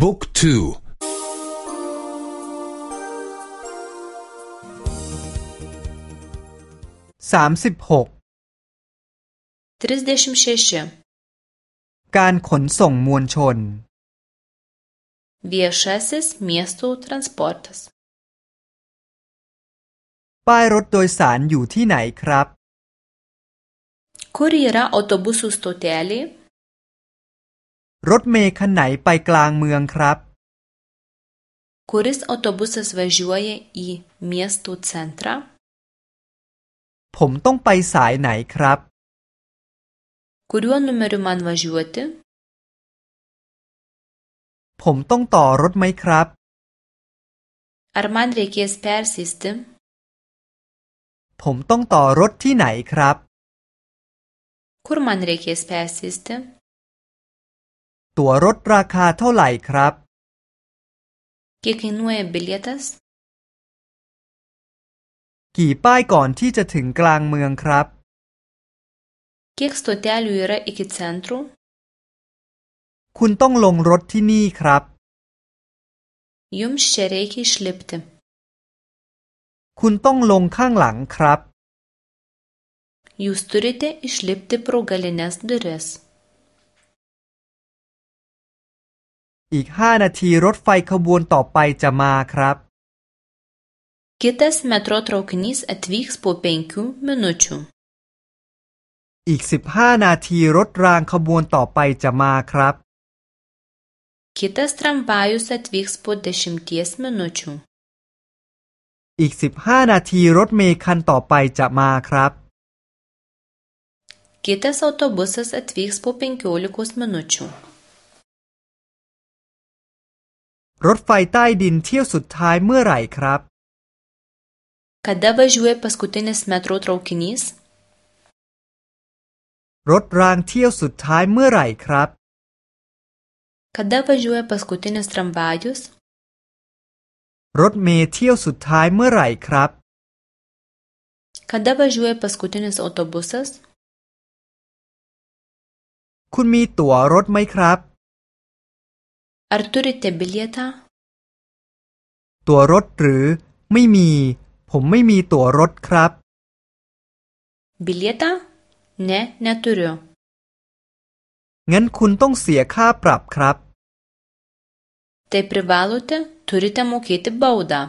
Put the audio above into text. บุ๊กทูสามสิบหกการขนส่งมวลชน Viešasis miestų transportas ป้ายรถโดยสารอยู่ที่ไหนครับ Kur yra autobusų stotelė? รถเมล์คันไหนไปกลางเมืองครับคุริสอัตบุสสวัจวยอีเมียสตูเซนทราผมต้องไปสายไหนครับคุรวนุเมรุมันวาจวตผมต้องต่อรถไหมครับอาร์มันเรเกสเปอร์ซิสต์ผมต้องต่อรถที่ไหนครับคุรมันเรเกสเปอร์ซิสต์ตั๋วรถราคาเท่าไหร่ครับกี่คินเบิลเลตัสกี่ป้ายก่อนที่จะถึงกลางเมืองครับกี่สตตลูรอิกิเซนทรูคุณต้องลงรถที่นี่ครับยุมเชเรคิชลิปต์คุณต้องลงข้างหลังครับยูสตูริเตอิชลิปต์โปรกาเลเนสเดเรสอีกห้านาทีรถไฟขบวนต่อไปจะมาครับ Kitas metro traukinys atvyks po penkių minučių. อีกสิบห้านาทีรถรางขบวนต่อไปจะมาครับ Kitas tramvajus atvyks po dešimties minučių. อีกสิบห้านาทีรถเมล์คันต่อไปจะมาครับ Kitas autobusas atvyks po penkiolikos minučių. รถไฟใต้ดินเที่ยวสุดท้ายเมื่อไหร่ครับคดาบจูเอปสกุตินสเมโทรทรคินิสรถรางเที่ยวสุดท้ายเมื่อไหร่ครับคดาบจูเอปสกุตินสตรัมบายุสรถเมล์เที่ยวสุดท้ายเมื่อไหร่ครับคดาบจูเอปสกุตินสออโตบุสสคุณมีตั๋วรถไหมครับ Ar turite biljeta? ตั๋วรถหรือไม่มีผมไม่มีตั๋วรถครับ Biljeta? Ne, ne turiu. งั้นคุณต้องเสียค่าปรับครับ Te privalote turite mokėti baudą.